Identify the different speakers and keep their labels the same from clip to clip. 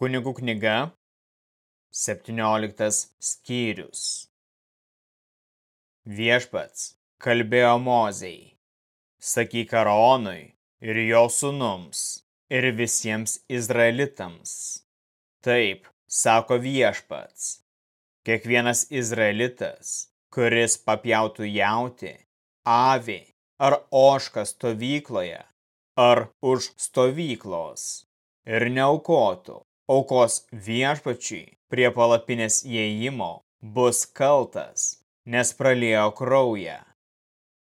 Speaker 1: Kunigų knyga, 17 skyrius. Viešpats kalbėjo Mozei, sakyk Aronui ir jo sūnums ir visiems izraelitams. Taip, sako viešpats, kiekvienas izraelitas, kuris papjautų jauti, avį ar ošką stovykloje, ar už stovyklos, ir neaukotų aukos viešpačiui prie palapinės įėjimo bus kaltas, nes pralėjo kraują.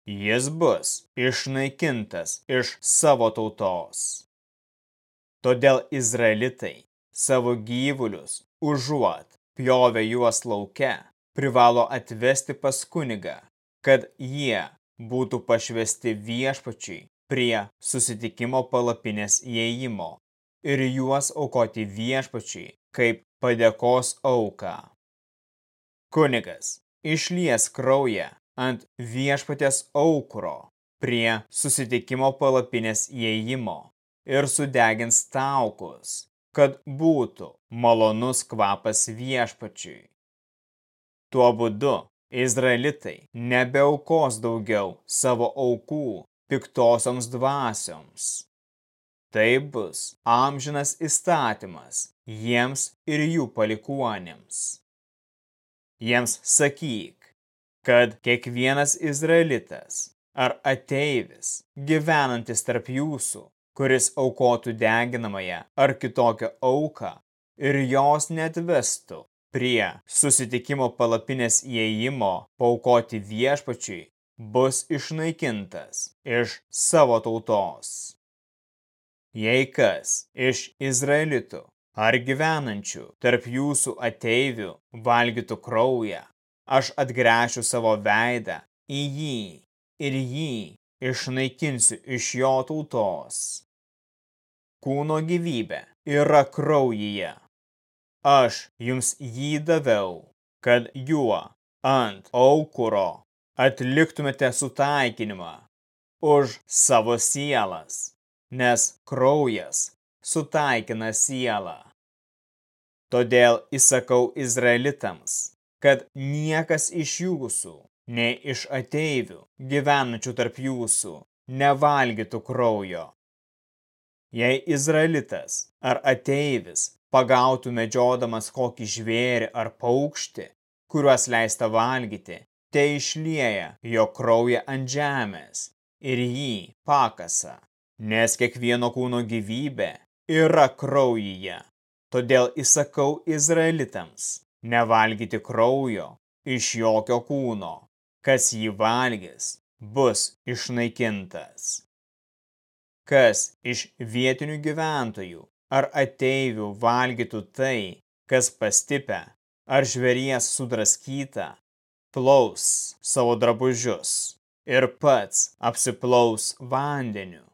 Speaker 1: Jis bus išnaikintas iš savo tautos. Todėl izraelitai savo gyvulius užuot pjovę juos lauke, privalo atvesti pas kunigą, kad jie būtų pašvesti viešpačiui prie susitikimo palapinės įėjimo ir juos aukoti viešpačiai kaip padėkos auką. Kunigas išlies kraują ant viešpatės aukuro prie susitikimo palapinės įėjimo ir sudegins taukus, kad būtų malonus kvapas viešpačiui. Tuo būdu Izraelitai nebeaukos daugiau savo aukų piktosioms dvasioms Tai bus amžinas įstatymas jiems ir jų palikuonėms. Jiems sakyk, kad kiekvienas izraelitas ar ateivis gyvenantis tarp jūsų, kuris aukotų deginamąją ar kitokią auką ir jos netvestų prie susitikimo palapinės įėjimo paukoti viešpačiui, bus išnaikintas iš savo tautos. Jei kas iš Izraelitų ar gyvenančių tarp jūsų ateivių valgytų kraują, aš atgręšiu savo veidą į jį ir jį išnaikinsiu iš jo tautos. Kūno gyvybė yra kraujyje. Aš jums jį daviau, kad juo ant aukuro atliktumėte sutaikinimą už savo sielas nes kraujas sutaikina sielą. Todėl įsakau izraelitams, kad niekas iš jūsų, nei iš ateivių, gyvenančių tarp jūsų, nevalgytų kraujo. Jei izraelitas ar ateivis pagautų medžiodamas kokį žvėrį ar paukštį, kuriuos leista valgyti, te išlieja jo kraują ant žemės ir jį pakasa nes kiekvieno kūno gyvybė yra kraujyje. Todėl įsakau izraelitams nevalgyti kraujo iš jokio kūno, kas jį valgys, bus išnaikintas. Kas iš vietinių gyventojų ar ateivių valgytų tai, kas pastipę, ar žvėries sudraskyta, plaus savo drabužius ir pats apsiplaus vandeniu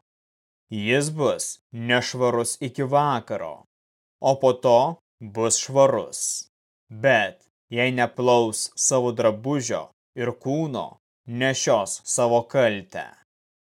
Speaker 1: jis bus nešvarus iki vakaro, o po to bus švarus. Bet jei neplaus savo drabužio ir kūno, nešios savo kaltę.